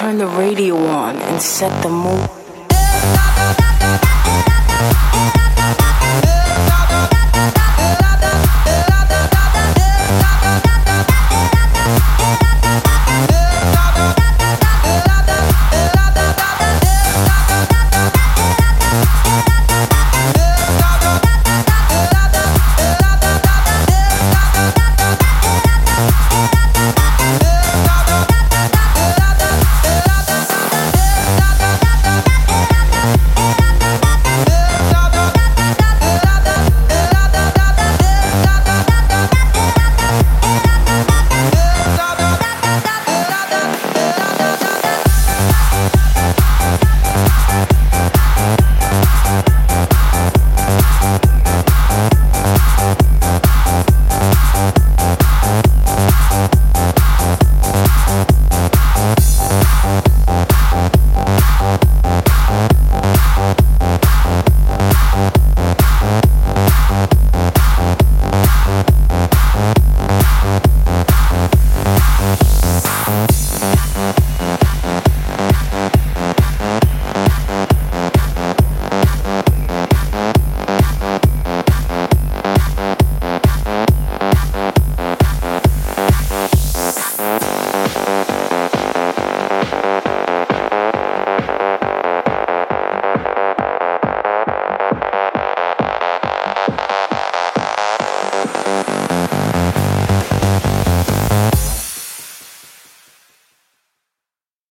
Turn the radio on and set the mood.